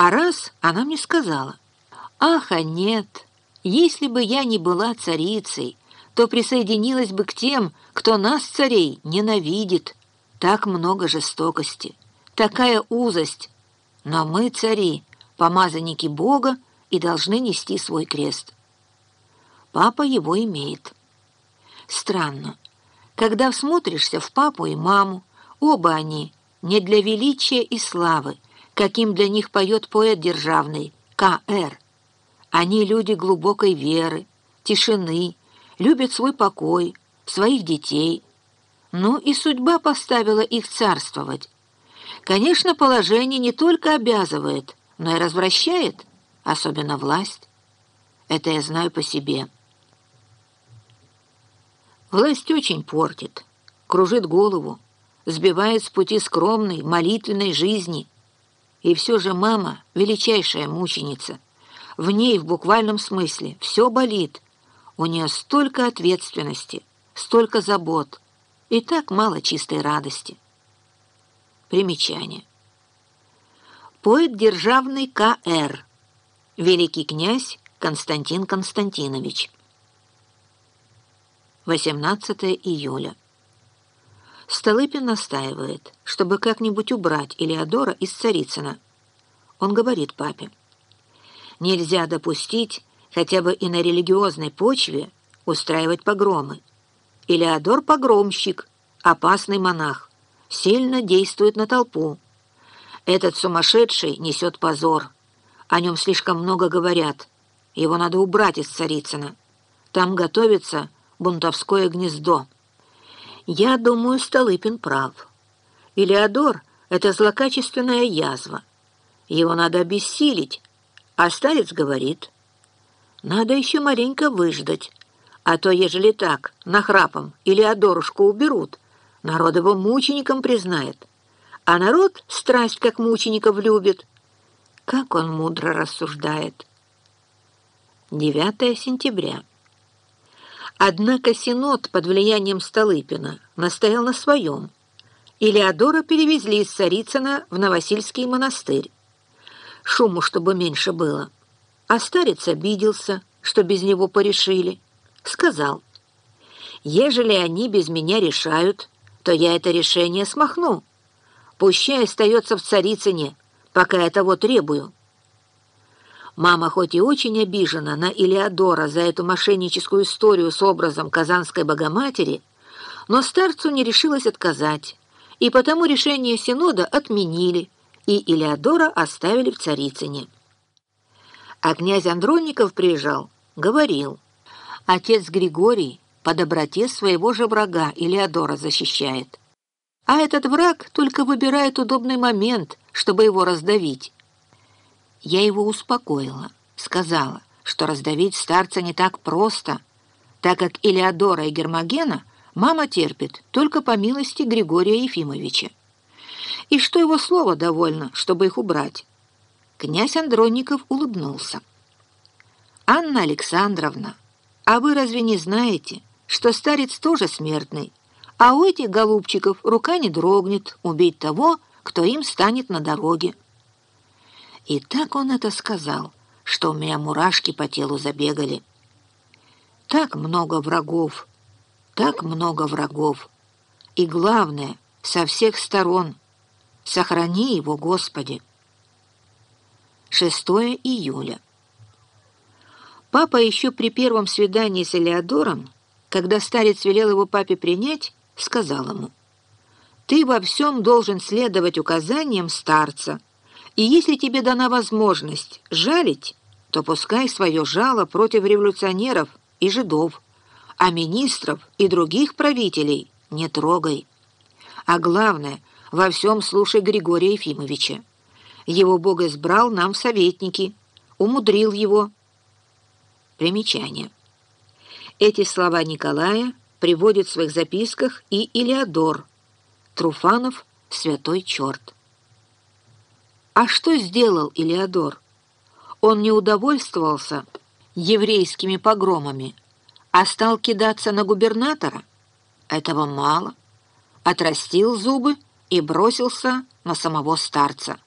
А раз она мне сказала, «Ах, а нет, если бы я не была царицей, то присоединилась бы к тем, кто нас, царей, ненавидит. Так много жестокости, такая узость. Но мы, цари, помазанники Бога, и должны нести свой крест. Папа его имеет. Странно. Когда всмотришься в папу и маму, оба они не для величия и славы, каким для них поет поэт державный К.Р. Они люди глубокой веры, тишины, любят свой покой, своих детей. Ну и судьба поставила их царствовать. Конечно, положение не только обязывает, но и развращает, особенно власть. Это я знаю по себе. Власть очень портит, кружит голову, сбивает с пути скромной, молитвенной жизни. И все же мама — величайшая мученица. В ней в буквальном смысле все болит. У нее столько ответственности, столько забот и так мало чистой радости. Примечание. Поэт державный К.Р. Великий князь Константин Константинович. 18 июля. Столыпин настаивает, чтобы как-нибудь убрать Илеодора из Царицына. Он говорит папе, нельзя допустить хотя бы и на религиозной почве устраивать погромы. Илеодор — погромщик, опасный монах, сильно действует на толпу. Этот сумасшедший несет позор. О нем слишком много говорят. Его надо убрать из Царицына. Там готовится бунтовское гнездо. Я думаю, Столыпин прав. Илеодор — это злокачественная язва. Его надо обессилить, а старец говорит, надо еще маленько выждать, а то, ежели так, нахрапом Илеодорушку уберут, народ его мучеником признает, а народ страсть как мучеников любит. Как он мудро рассуждает. 9 сентября. Однако Синод под влиянием Столыпина настоял на своем. Илеодора перевезли из Царицына в Новосильский монастырь. Шуму, чтобы меньше было. А старец обиделся, что без него порешили. Сказал, «Ежели они без меня решают, то я это решение смахну. Пущай остается в Царицыне, пока я того требую». Мама хоть и очень обижена на Илеодора за эту мошенническую историю с образом Казанской Богоматери, но старцу не решилась отказать, и потому решение Синода отменили, и Илеодора оставили в Царицыне. А князь Андронников приезжал, говорил, отец Григорий по доброте своего же врага Илеодора защищает. А этот враг только выбирает удобный момент, чтобы его раздавить. Я его успокоила, сказала, что раздавить старца не так просто, так как Илеодора и Гермогена мама терпит только по милости Григория Ефимовича. И что его слово довольно, чтобы их убрать. Князь Андронников улыбнулся. «Анна Александровна, а вы разве не знаете, что старец тоже смертный, а у этих голубчиков рука не дрогнет убить того, кто им станет на дороге?» И так он это сказал, что у меня мурашки по телу забегали. Так много врагов, так много врагов. И главное, со всех сторон. Сохрани его, Господи. 6 июля. Папа еще при первом свидании с Элеодором, когда старец велел его папе принять, сказал ему, «Ты во всем должен следовать указаниям старца, и если тебе дана возможность жалить, то пускай свое жало против революционеров и жидов, а министров и других правителей не трогай. А главное, во всем слушай Григория Ефимовича. Его Бог избрал нам в советники, умудрил его. Примечание. Эти слова Николая приводит в своих записках и Илеодор. Труфанов «Святой черт». А что сделал Илеодор? Он не удовольствовался еврейскими погромами, а стал кидаться на губернатора? Этого мало. Отрастил зубы и бросился на самого старца.